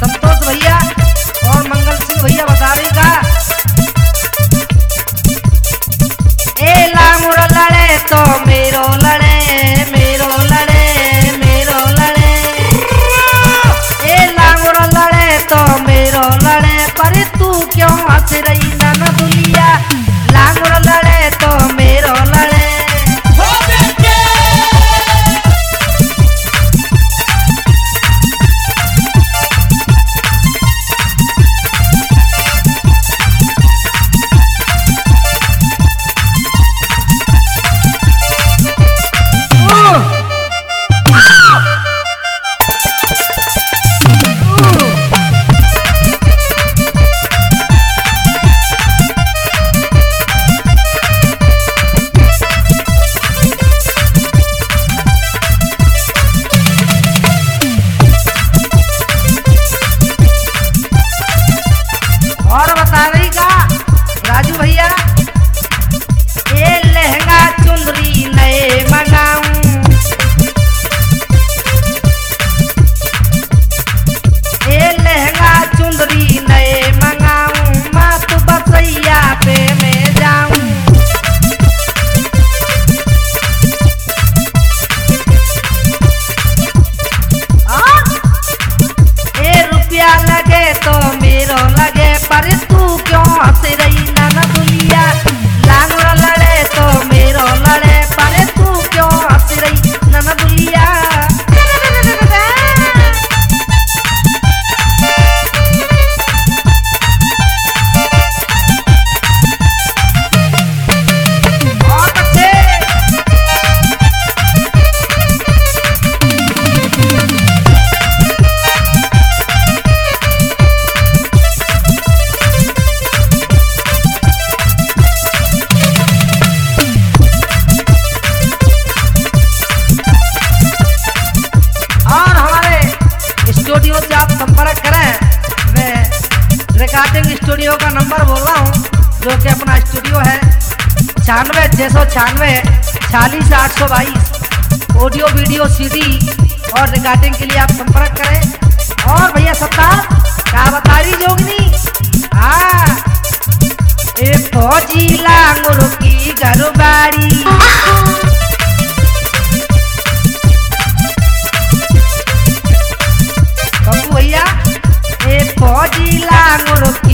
संतोष भैया और मंगल सिंह भैया बता रही का। ए लांगुर लड़े तो मेरो लड़े मेरो लड़े मेरो लड़े। ए लांगुर लड़े तो मेरो लड़े, पर तू क्यों हंस रही? जो कि अपना स्टूडियो है। छियानवे छः सौ छियानवे, छियालीस, आठ सौ बाईस। ऑडियो वीडियो सीडी और रिकॉर्डिंग के लिए आप संपर्क करें। और भैया सप्ताह, क्या बता रही जोगनी? हाँ। एक भैया लांगुर की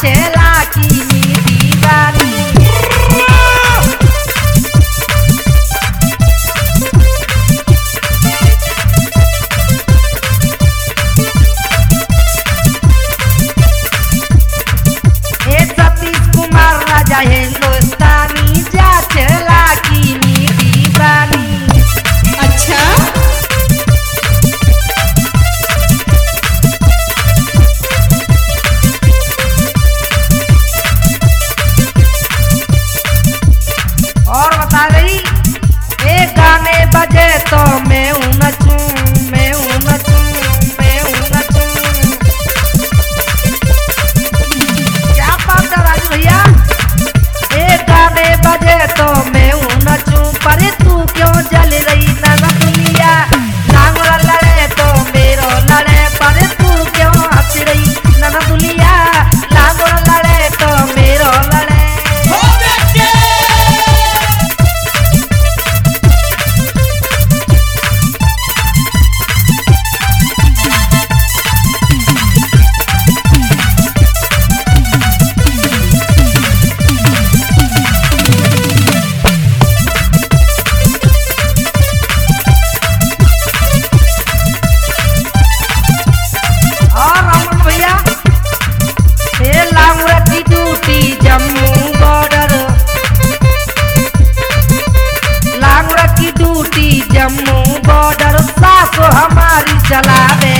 चेला सतीश कुमार राजा हेलो जम्मू बॉर्डर सास हमारी चलावे